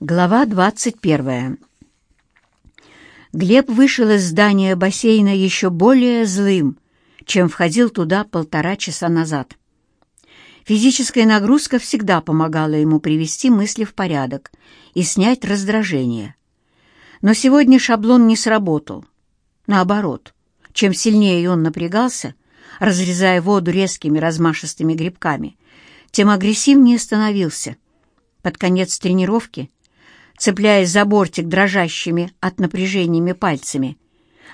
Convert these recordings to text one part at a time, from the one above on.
Глава 21. Глеб вышел из здания бассейна еще более злым, чем входил туда полтора часа назад. Физическая нагрузка всегда помогала ему привести мысли в порядок и снять раздражение. Но сегодня шаблон не сработал. Наоборот, чем сильнее он напрягался, разрезая воду резкими размашистыми грибками, тем агрессивнее становился. Под конец тренировки цепляясь за бортик дрожащими от напряжениями пальцами.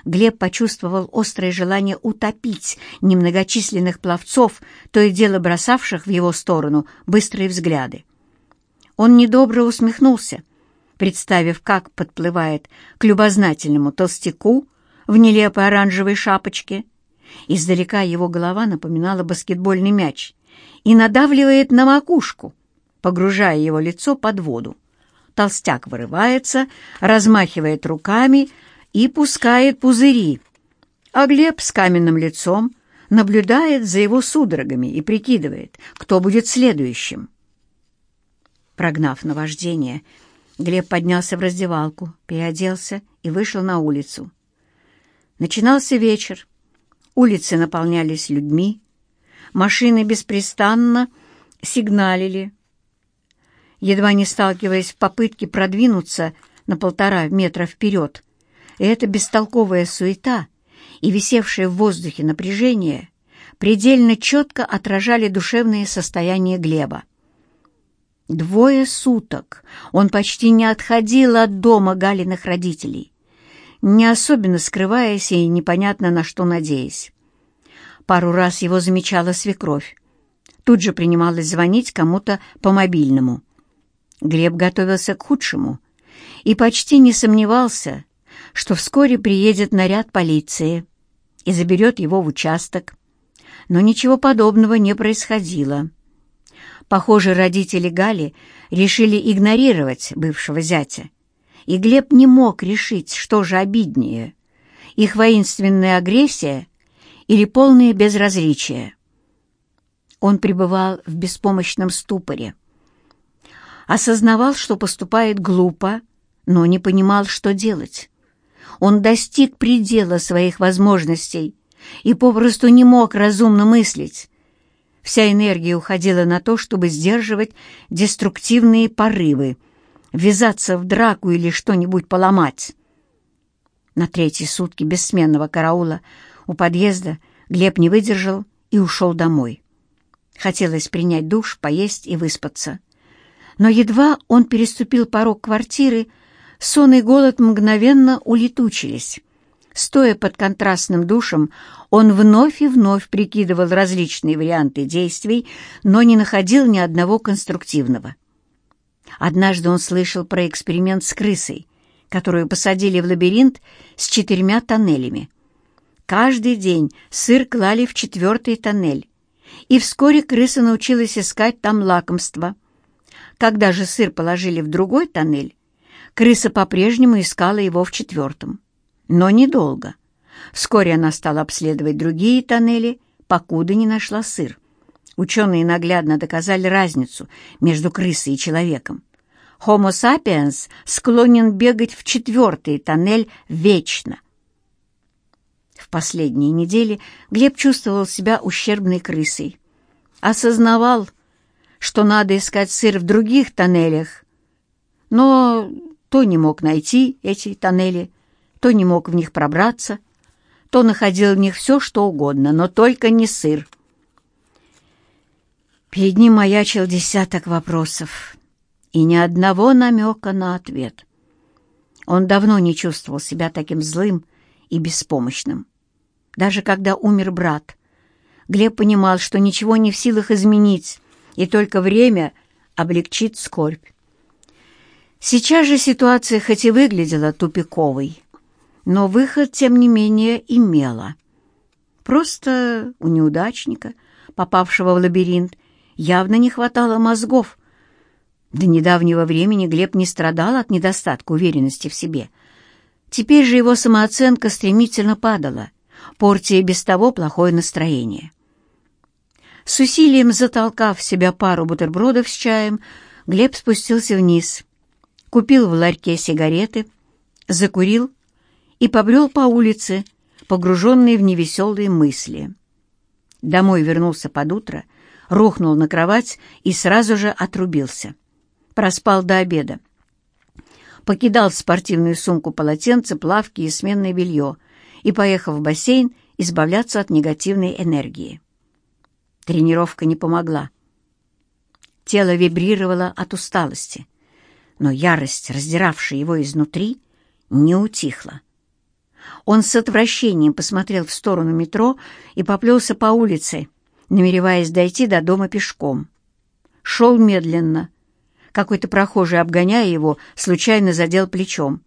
Глеб почувствовал острое желание утопить немногочисленных пловцов, то и дело бросавших в его сторону быстрые взгляды. Он недобро усмехнулся, представив, как подплывает к любознательному толстяку в нелепой оранжевой шапочке. Издалека его голова напоминала баскетбольный мяч и надавливает на макушку, погружая его лицо под воду. Толстяк вырывается, размахивает руками и пускает пузыри. А Глеб с каменным лицом наблюдает за его судорогами и прикидывает, кто будет следующим. Прогнав наваждение, Глеб поднялся в раздевалку, переоделся и вышел на улицу. Начинался вечер. Улицы наполнялись людьми. Машины беспрестанно сигналили, едва не сталкиваясь в попытке продвинуться на полтора метра вперед. И эта бестолковая суета и висевшее в воздухе напряжение предельно четко отражали душевное состояние Глеба. Двое суток он почти не отходил от дома Галиных родителей, не особенно скрываясь и непонятно на что надеясь. Пару раз его замечала свекровь. Тут же принималась звонить кому-то по мобильному. Глеб готовился к худшему и почти не сомневался, что вскоре приедет наряд полиции и заберет его в участок. Но ничего подобного не происходило. Похоже, родители Гали решили игнорировать бывшего зятя, и Глеб не мог решить, что же обиднее — их воинственная агрессия или полное безразличие. Он пребывал в беспомощном ступоре осознавал, что поступает глупо, но не понимал, что делать. Он достиг предела своих возможностей и попросту не мог разумно мыслить. Вся энергия уходила на то, чтобы сдерживать деструктивные порывы, ввязаться в драку или что-нибудь поломать. На третьи сутки бессменного караула у подъезда Глеб не выдержал и ушел домой. Хотелось принять душ, поесть и выспаться. Но едва он переступил порог квартиры, сон и голод мгновенно улетучились. Стоя под контрастным душем, он вновь и вновь прикидывал различные варианты действий, но не находил ни одного конструктивного. Однажды он слышал про эксперимент с крысой, которую посадили в лабиринт с четырьмя тоннелями. Каждый день сыр клали в четвертый тоннель, и вскоре крыса научилась искать там лакомство. Когда же сыр положили в другой тоннель, крыса по-прежнему искала его в четвертом. Но недолго. Вскоре она стала обследовать другие тоннели, покуда не нашла сыр. Ученые наглядно доказали разницу между крысой и человеком. Homo sapiens склонен бегать в четвертый тоннель вечно. В последние недели Глеб чувствовал себя ущербной крысой. Осознавал, что надо искать сыр в других тоннелях, но то не мог найти эти тоннели, то не мог в них пробраться, то находил в них все, что угодно, но только не сыр. Перед ним маячил десяток вопросов и ни одного намека на ответ. Он давно не чувствовал себя таким злым и беспомощным. Даже когда умер брат, Глеб понимал, что ничего не в силах изменить, и только время облегчит скорбь. Сейчас же ситуация хоть и выглядела тупиковой, но выход, тем не менее, имела. Просто у неудачника, попавшего в лабиринт, явно не хватало мозгов. До недавнего времени Глеб не страдал от недостатка уверенности в себе. Теперь же его самооценка стремительно падала, портя без того плохое настроение. С усилием затолкав в себя пару бутербродов с чаем, Глеб спустился вниз. купил в ларьке сигареты, закурил и побрел по улице, погруженный в невеселые мысли. Домой вернулся под утро, рухнул на кровать и сразу же отрубился. Проспал до обеда. Покидал спортивную сумку полотенце, плавки и сменное белье и, поехав в бассейн, избавляться от негативной энергии. Тренировка не помогла. Тело вибрировало от усталости, но ярость, раздиравшая его изнутри, не утихла. Он с отвращением посмотрел в сторону метро и поплелся по улице, намереваясь дойти до дома пешком. Шел медленно. Какой-то прохожий, обгоняя его, случайно задел плечом.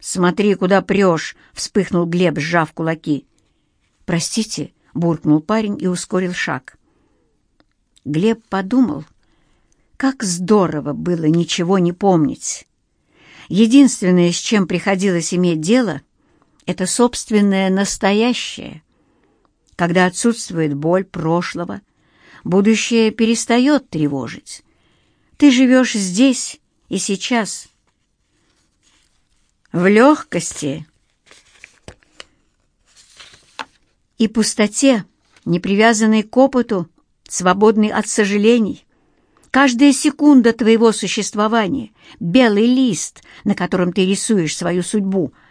«Смотри, куда прешь!» — вспыхнул Глеб, сжав кулаки. «Простите», — буркнул парень и ускорил шаг. Глеб подумал, как здорово было ничего не помнить. Единственное, с чем приходилось иметь дело, это собственное настоящее. Когда отсутствует боль прошлого, будущее перестает тревожить. Ты живешь здесь и сейчас. В легкости и пустоте, не привязанной к опыту, свободный от сожалений. Каждая секунда твоего существования — белый лист, на котором ты рисуешь свою судьбу —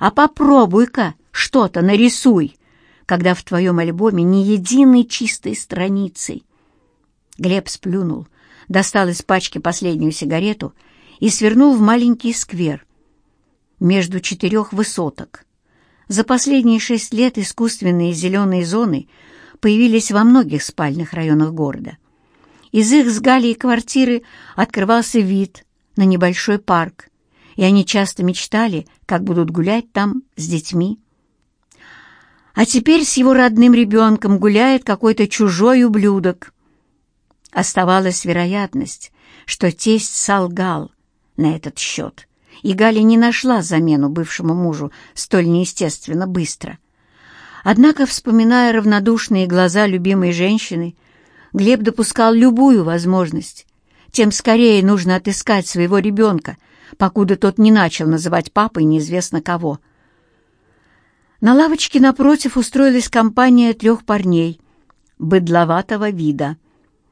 а попробуй-ка что-то нарисуй, когда в твоем альбоме ни единой чистой страницы. Глеб сплюнул, достал из пачки последнюю сигарету и свернул в маленький сквер между четырех высоток. За последние шесть лет искусственные зеленые зоны появились во многих спальных районах города. Из их с Галей квартиры открывался вид на небольшой парк, и они часто мечтали, как будут гулять там с детьми. А теперь с его родным ребенком гуляет какой-то чужой ублюдок. Оставалась вероятность, что тесть солгал на этот счет, и Галя не нашла замену бывшему мужу столь неестественно быстро. Однако, вспоминая равнодушные глаза любимой женщины, Глеб допускал любую возможность. Тем скорее нужно отыскать своего ребенка — покуда тот не начал называть папой неизвестно кого. На лавочке напротив устроилась компания трех парней, быдловатого вида.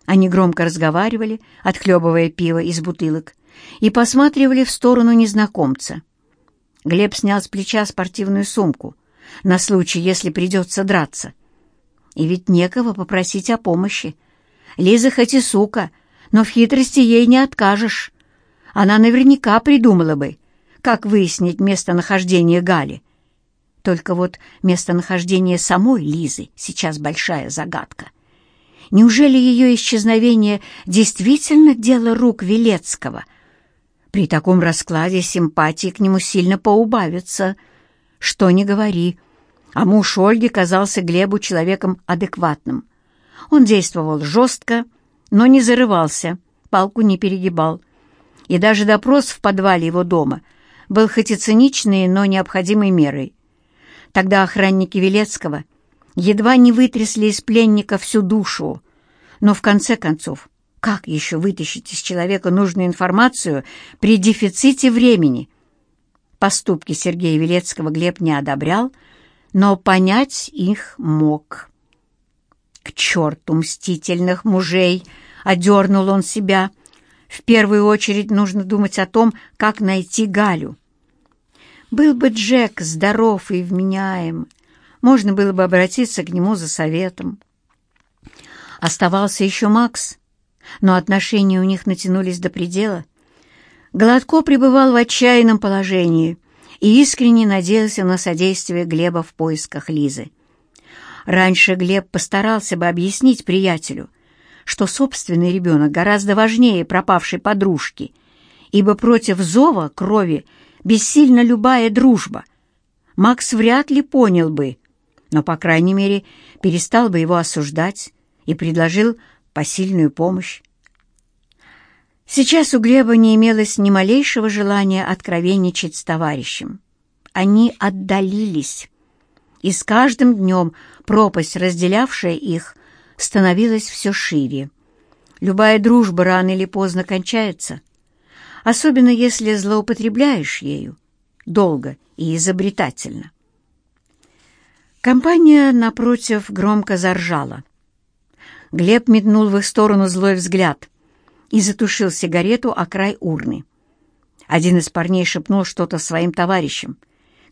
Они громко разговаривали, отхлебывая пиво из бутылок, и посматривали в сторону незнакомца. Глеб снял с плеча спортивную сумку на случай, если придется драться. И ведь некого попросить о помощи. Лиза хоть и сука, но в хитрости ей не откажешь она наверняка придумала бы, как выяснить местонахождение Гали. Только вот местонахождение самой Лизы сейчас большая загадка. Неужели ее исчезновение действительно дело рук Велецкого? При таком раскладе симпатии к нему сильно поубавятся. Что ни говори, а муж Ольги казался Глебу человеком адекватным. Он действовал жестко, но не зарывался, палку не перегибал, и даже допрос в подвале его дома был хоть и циничной, но необходимой мерой. Тогда охранники Велецкого едва не вытрясли из пленника всю душу, но в конце концов, как еще вытащить из человека нужную информацию при дефиците времени? Поступки Сергея Велецкого Глеб не одобрял, но понять их мог. «К черту мстительных мужей!» — одернул он себя — в первую очередь нужно думать о том, как найти Галю. Был бы Джек здоров и вменяем, можно было бы обратиться к нему за советом. Оставался еще Макс, но отношения у них натянулись до предела. Голодко пребывал в отчаянном положении и искренне надеялся на содействие Глеба в поисках Лизы. Раньше Глеб постарался бы объяснить приятелю, что собственный ребенок гораздо важнее пропавшей подружки, ибо против зова крови бессильна любая дружба. Макс вряд ли понял бы, но, по крайней мере, перестал бы его осуждать и предложил посильную помощь. Сейчас у Глеба не имелось ни малейшего желания откровенничать с товарищем. Они отдалились, и с каждым днем пропасть, разделявшая их, становилась все шире. Любая дружба рано или поздно кончается. особенно если злоупотребляешь ею долго и изобретательно. Компания, напротив, громко заржала. Глеб метнул в их сторону злой взгляд и затушил сигарету о край урны. Один из парней шепнул что-то своим товарищам,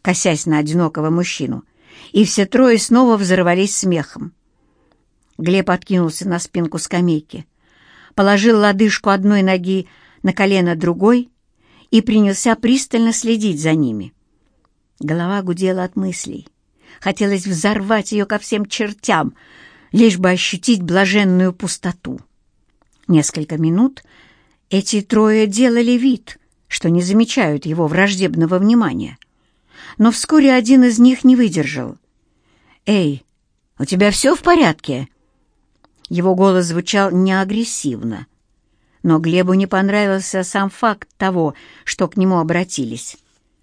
косясь на одинокого мужчину, и все трое снова взорвались смехом. Глеб откинулся на спинку скамейки, положил лодыжку одной ноги на колено другой и принялся пристально следить за ними. Голова гудела от мыслей. Хотелось взорвать ее ко всем чертям, лишь бы ощутить блаженную пустоту. Несколько минут эти трое делали вид, что не замечают его враждебного внимания. Но вскоре один из них не выдержал. «Эй, у тебя все в порядке?» Его голос звучал неагрессивно, но Глебу не понравился сам факт того, что к нему обратились.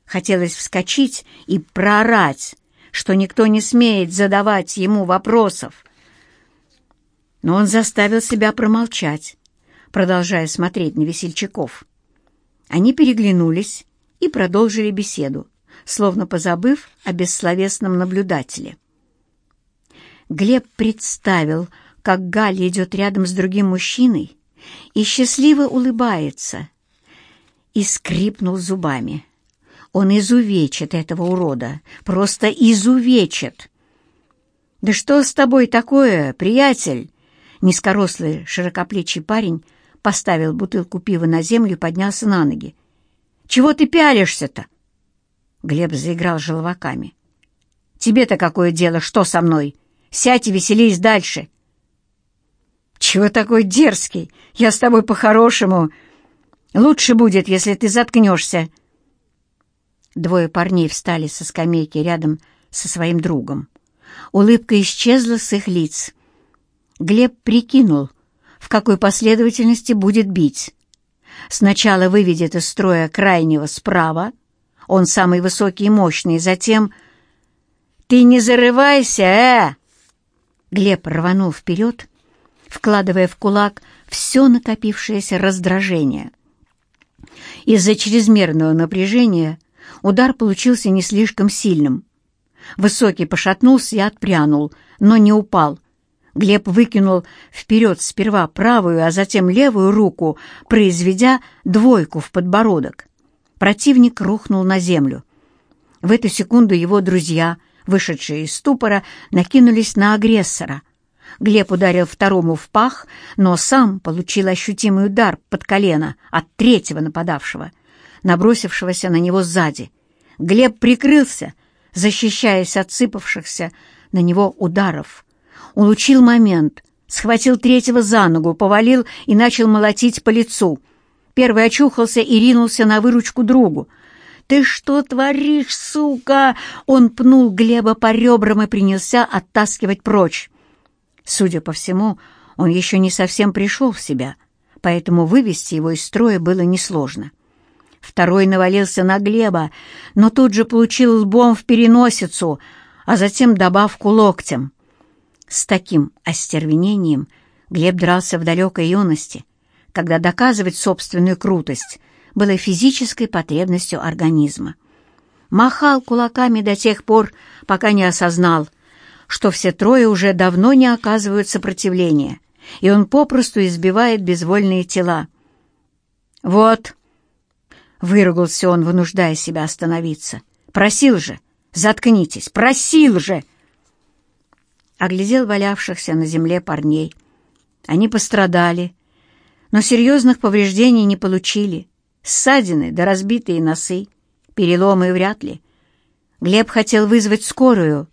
Хотелось вскочить и проорать, что никто не смеет задавать ему вопросов. Но он заставил себя промолчать, продолжая смотреть на весельчаков. Они переглянулись и продолжили беседу, словно позабыв о бессловесном наблюдателе. Глеб представил, как Галя идет рядом с другим мужчиной и счастливо улыбается, и скрипнул зубами. Он изувечит этого урода, просто изувечит. «Да что с тобой такое, приятель?» Низкорослый, широкоплечий парень поставил бутылку пива на землю и поднялся на ноги. «Чего ты пялишься-то?» Глеб заиграл желваками. «Тебе-то какое дело, что со мной? Сядь и веселись дальше!» «Чего такой дерзкий? Я с тобой по-хорошему. Лучше будет, если ты заткнешься». Двое парней встали со скамейки рядом со своим другом. Улыбка исчезла с их лиц. Глеб прикинул, в какой последовательности будет бить. Сначала выведет из строя крайнего справа, он самый высокий и мощный, затем... «Ты не зарывайся, э!» Глеб рванул вперед, вкладывая в кулак все накопившееся раздражение. Из-за чрезмерного напряжения удар получился не слишком сильным. Высокий пошатнулся и отпрянул, но не упал. Глеб выкинул вперед сперва правую, а затем левую руку, произведя двойку в подбородок. Противник рухнул на землю. В эту секунду его друзья, вышедшие из ступора, накинулись на агрессора — Глеб ударил второму в пах, но сам получил ощутимый удар под колено от третьего нападавшего, набросившегося на него сзади. Глеб прикрылся, защищаясь от сыпавшихся на него ударов. Улучил момент, схватил третьего за ногу, повалил и начал молотить по лицу. Первый очухался и ринулся на выручку другу. «Ты что творишь, сука?» Он пнул Глеба по ребрам и принялся оттаскивать прочь. Судя по всему, он еще не совсем пришел в себя, поэтому вывести его из строя было несложно. Второй навалился на Глеба, но тут же получил лбом в переносицу, а затем добавку локтем. С таким остервенением Глеб дрался в далекой юности, когда доказывать собственную крутость было физической потребностью организма. Махал кулаками до тех пор, пока не осознал — что все трое уже давно не оказывают сопротивления, и он попросту избивает безвольные тела. «Вот!» — выругался он, вынуждая себя остановиться. «Просил же! Заткнитесь! Просил же!» Оглядел валявшихся на земле парней. Они пострадали, но серьезных повреждений не получили. Ссадины да разбитые носы, переломы вряд ли. Глеб хотел вызвать скорую,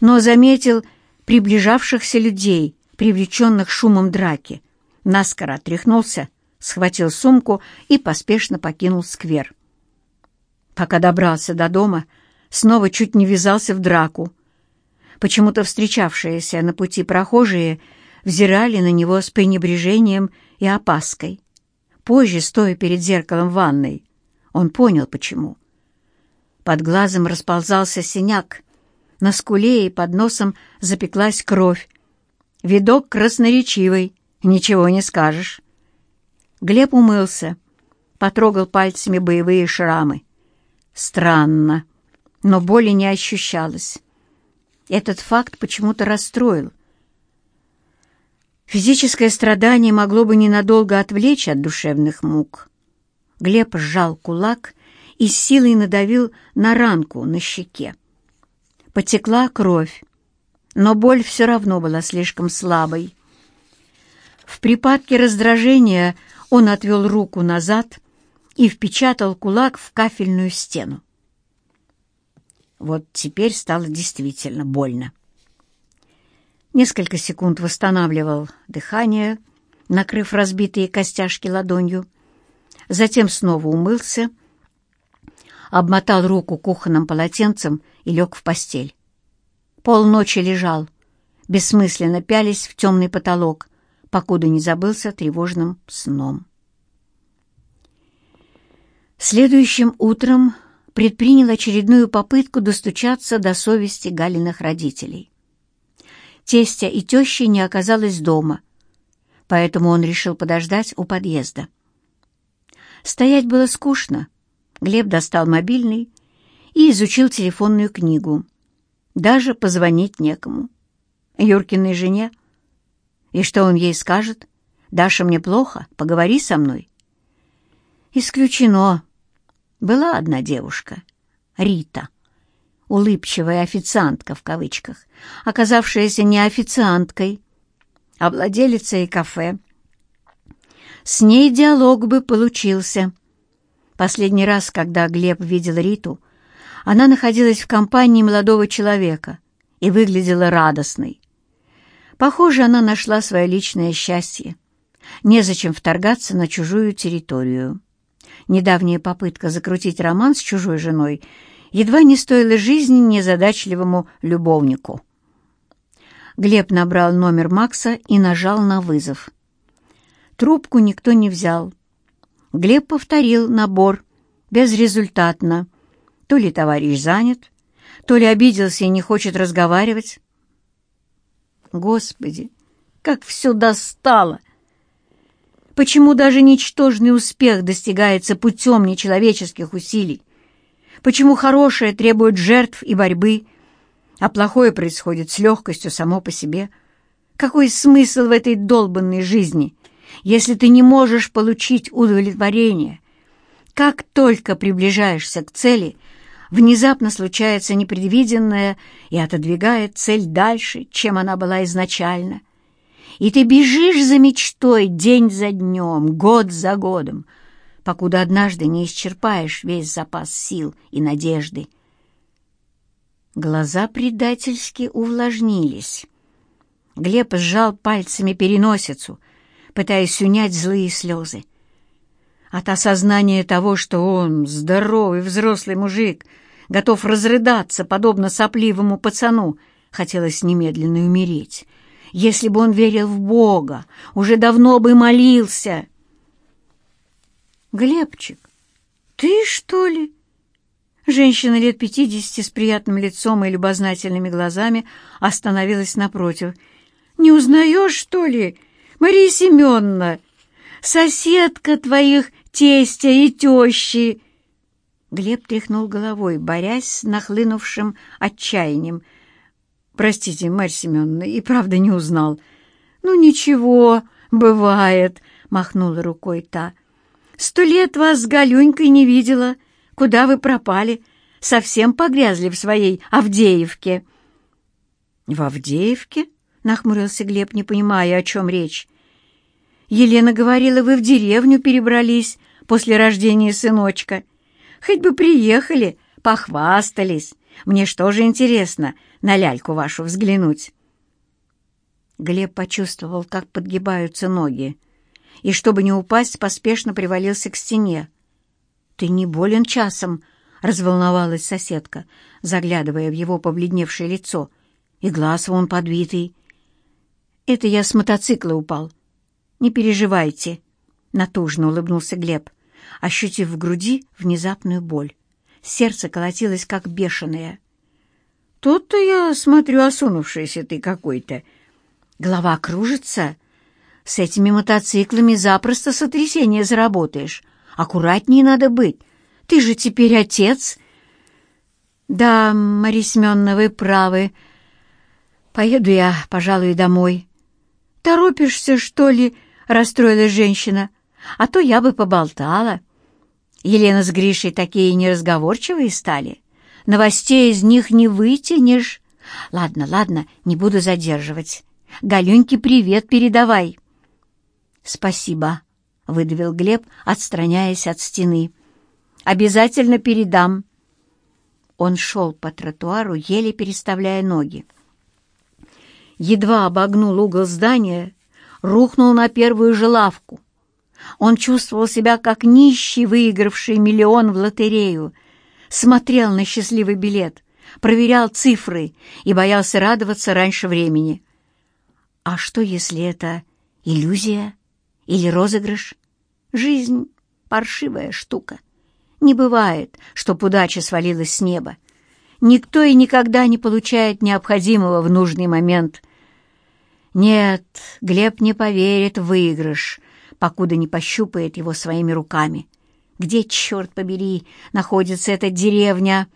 но заметил приближавшихся людей, привлеченных шумом драки. Наскоро отряхнулся, схватил сумку и поспешно покинул сквер. Пока добрался до дома, снова чуть не ввязался в драку. Почему-то встречавшиеся на пути прохожие взирали на него с пренебрежением и опаской. Позже, стоя перед зеркалом ванной, он понял, почему. Под глазом расползался синяк, на скуле и под носом запеклась кровь. Видок красноречивый, ничего не скажешь. Глеб умылся, потрогал пальцами боевые шрамы. Странно, но боли не ощущалось. Этот факт почему-то расстроил. Физическое страдание могло бы ненадолго отвлечь от душевных мук. Глеб сжал кулак и с силой надавил на ранку на щеке. Потекла кровь, но боль все равно была слишком слабой. В припадке раздражения он отвел руку назад и впечатал кулак в кафельную стену. Вот теперь стало действительно больно. Несколько секунд восстанавливал дыхание, накрыв разбитые костяшки ладонью. Затем снова умылся, обмотал руку кухонным полотенцем и лег в постель. Полночи лежал, бессмысленно пялись в темный потолок, покуда не забылся тревожным сном. Следующим утром предпринял очередную попытку достучаться до совести Галиных родителей. Тестя и тещи не оказалось дома, поэтому он решил подождать у подъезда. Стоять было скучно. Глеб достал мобильный и изучил телефонную книгу. Даже позвонить некому. Юркиной жене? И что он ей скажет? «Даша, мне плохо, поговори со мной». Исключено. Была одна девушка, Рита, улыбчивая официантка в кавычках, оказавшаяся не официанткой, а владелицей кафе. С ней диалог бы получился. Последний раз, когда Глеб видел Риту, она находилась в компании молодого человека и выглядела радостной. Похоже, она нашла свое личное счастье. Незачем вторгаться на чужую территорию. Недавняя попытка закрутить роман с чужой женой едва не стоила жизни незадачливому любовнику. Глеб набрал номер Макса и нажал на вызов. Трубку никто не взял. Глеб повторил набор безрезультатно. То ли товарищ занят, то ли обиделся и не хочет разговаривать. Господи, как все достало! Почему даже ничтожный успех достигается путем нечеловеческих усилий? Почему хорошее требует жертв и борьбы, а плохое происходит с легкостью само по себе? Какой смысл в этой долбанной жизни, если ты не можешь получить удовлетворение? Как только приближаешься к цели, внезапно случается непредвиденное и отодвигает цель дальше, чем она была изначально — и ты бежишь за мечтой день за днем, год за годом, покуда однажды не исчерпаешь весь запас сил и надежды. Глаза предательски увлажнились. Глеб сжал пальцами переносицу, пытаясь унять злые слезы. От осознания того, что он, здоровый взрослый мужик, готов разрыдаться, подобно сопливому пацану, хотелось немедленно умереть — если бы он верил в Бога, уже давно бы молился. «Глебчик, ты, что ли?» Женщина лет пятидесяти с приятным лицом и любознательными глазами остановилась напротив. «Не узнаешь, что ли, Мария Семеновна, соседка твоих тестя и тещи?» Глеб тряхнул головой, борясь с нахлынувшим отчаянием — «Простите, Марья Семеновна, и правда не узнал». «Ну ничего, бывает», — махнула рукой та. «Сто лет вас с Галюнькой не видела. Куда вы пропали? Совсем погрязли в своей Авдеевке». «В Авдеевке?» — нахмурился Глеб, не понимая, о чем речь. «Елена говорила, вы в деревню перебрались после рождения сыночка. Хоть бы приехали, похвастались. Мне что же интересно, на ляльку вашу взглянуть?» Глеб почувствовал, как подгибаются ноги, и, чтобы не упасть, поспешно привалился к стене. «Ты не болен часом?» — разволновалась соседка, заглядывая в его побледневшее лицо. «И глаз вон подбитый». «Это я с мотоцикла упал. Не переживайте», — натужно улыбнулся Глеб, ощутив в груди внезапную боль. Сердце колотилось, как бешеное. Тут-то я смотрю, осунувшийся ты какой-то. Голова кружится. С этими мотоциклами запросто сотрясение заработаешь. Аккуратнее надо быть. Ты же теперь отец. Да, Мария Семеновна, вы правы. Поеду я, пожалуй, домой. Торопишься, что ли? Расстроилась женщина. А то я бы поболтала. Елена с Гришей такие неразговорчивые стали. Новостей из них не вытянешь. Ладно, ладно, не буду задерживать. Галюньке привет передавай. Спасибо, — выдавил Глеб, отстраняясь от стены. «Обязательно передам». Он шел по тротуару, еле переставляя ноги. Едва обогнул угол здания, рухнул на первую же лавку. Он чувствовал себя как нищий, выигравший миллион в лотерею, смотрел на счастливый билет, проверял цифры и боялся радоваться раньше времени. А что, если это иллюзия? Или розыгрыш? Жизнь — паршивая штука. Не бывает, чтоб удача свалилась с неба. Никто и никогда не получает необходимого в нужный момент. Нет, Глеб не поверит в выигрыш, покуда не пощупает его своими руками. Где, черт побери, находится эта деревня?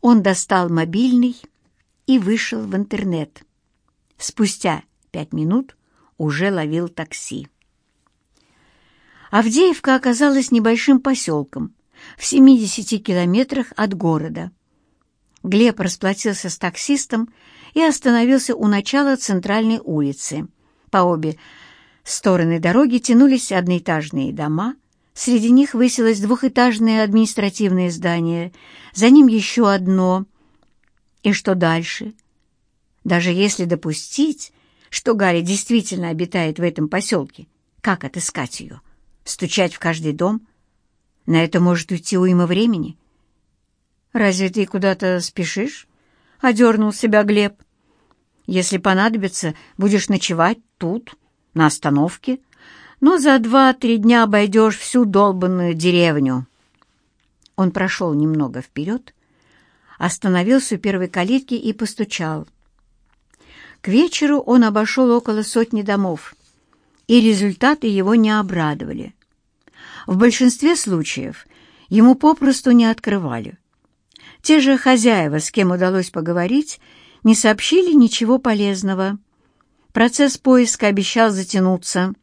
Он достал мобильный и вышел в интернет. Спустя пять минут уже ловил такси. Авдеевка оказалась небольшим поселком в 70 километрах от города. Глеб расплатился с таксистом и остановился у начала центральной улицы. По обе стороны дороги тянулись одноэтажные дома, среди них высилось двухэтажное административное здание, за ним еще одно. И что дальше? Даже если допустить, что Галя действительно обитает в этом поселке, как отыскать ее? Стучать в каждый дом? На это может уйти уйма времени. «Разве ты куда-то спешишь?» — одернул себя Глеб. «Если понадобится, будешь ночевать тут, на остановке, но за два-три дня обойдешь всю долбанную деревню». Он прошел немного вперед, остановился у первой калитки и постучал. К вечеру он обошел около сотни домов, и результаты его не обрадовали. В большинстве случаев ему попросту не открывали. Те же хозяева, с кем удалось поговорить, не сообщили ничего полезного. Процесс поиска обещал затянуться.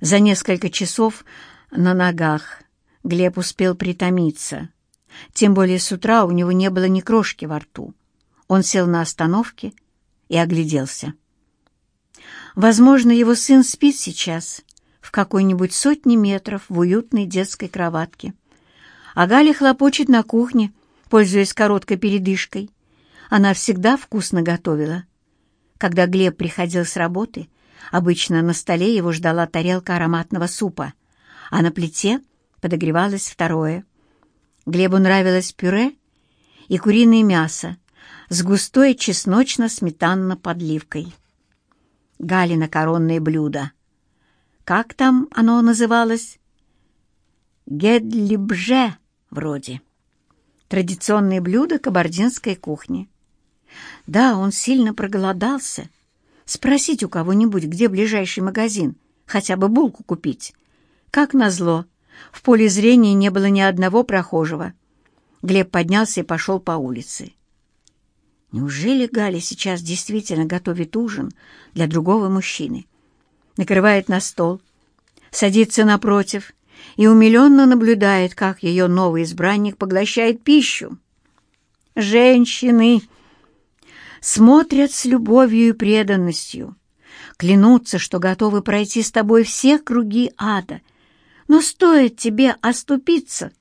За несколько часов на ногах Глеб успел притомиться. Тем более с утра у него не было ни крошки во рту. Он сел на остановке и огляделся. Возможно, его сын спит сейчас в какой-нибудь сотне метров в уютной детской кроватке. А Галя хлопочет на кухне, пользуясь короткой передышкой. Она всегда вкусно готовила. Когда Глеб приходил с работы, обычно на столе его ждала тарелка ароматного супа, а на плите подогревалось второе. Глебу нравилось пюре и куриное мясо, с густой чесночно-сметанно-подливкой. Галина коронное блюдо. Как там оно называлось? Гедлибже вроде. Традиционное блюдо кабардинской кухни. Да, он сильно проголодался. Спросить у кого-нибудь, где ближайший магазин, хотя бы булку купить. Как назло, в поле зрения не было ни одного прохожего. Глеб поднялся и пошел по улице. Неужели Галя сейчас действительно готовит ужин для другого мужчины? Накрывает на стол, садится напротив и умиленно наблюдает, как ее новый избранник поглощает пищу. Женщины смотрят с любовью и преданностью, клянутся, что готовы пройти с тобой все круги ада, но стоит тебе оступиться,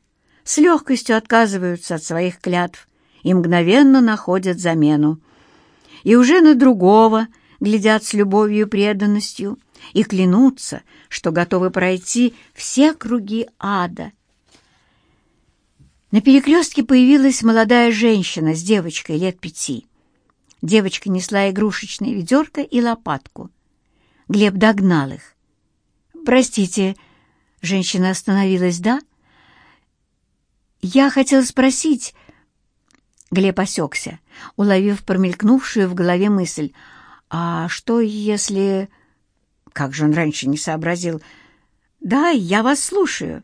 с легкостью отказываются от своих клятв и мгновенно находят замену. И уже на другого глядят с любовью и преданностью и клянутся, что готовы пройти все круги ада. На перекрестке появилась молодая женщина с девочкой лет пяти. Девочка несла игрушечное ведерко и лопатку. Глеб догнал их. «Простите», — женщина остановилась, «да?» «Я хотела спросить, Глеб осекся, уловив промелькнувшую в голове мысль. «А что, если...» Как же он раньше не сообразил? «Да, я вас слушаю.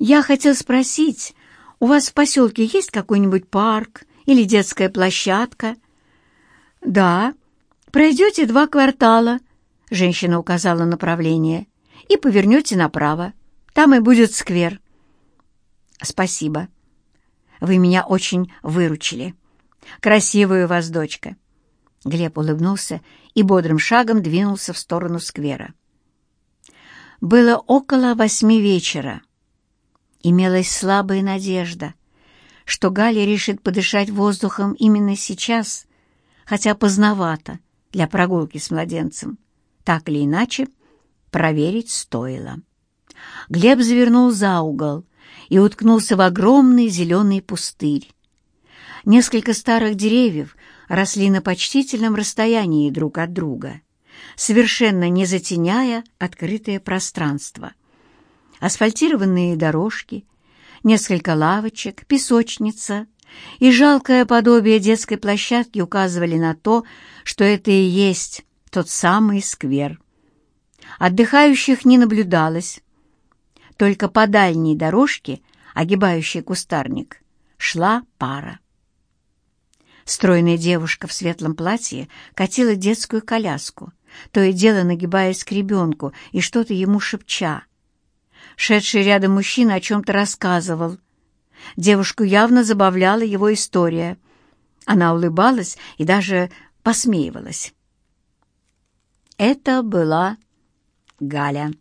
Я хотел спросить, у вас в поселке есть какой-нибудь парк или детская площадка?» «Да. Пройдете два квартала», — женщина указала направление, «и повернете направо. Там и будет сквер». «Спасибо. Вы меня очень выручили. Красивая у вас дочка». Глеб улыбнулся и бодрым шагом двинулся в сторону сквера. Было около восьми вечера. Имелась слабая надежда, что Галя решит подышать воздухом именно сейчас, хотя поздновато для прогулки с младенцем. Так или иначе, проверить стоило. Глеб завернул за угол и уткнулся в огромный зеленый пустырь. Несколько старых деревьев росли на почтительном расстоянии друг от друга — совершенно не затеняя открытое пространство. Асфальтированные дорожки, несколько лавочек, песочница и жалкое подобие детской площадки указывали на то, что это и есть тот самый сквер. Отдыхающих не наблюдалось. Только по дальней дорожке, огибающей кустарник, шла пара. Стройная девушка в светлом платье катила детскую коляску, то и дело нагибаясь к ребенку и что-то ему шепча. Шедший рядом мужчина о чем-то рассказывал. Девушку явно забавляла его история. Она улыбалась и даже посмеивалась. Это была Галя.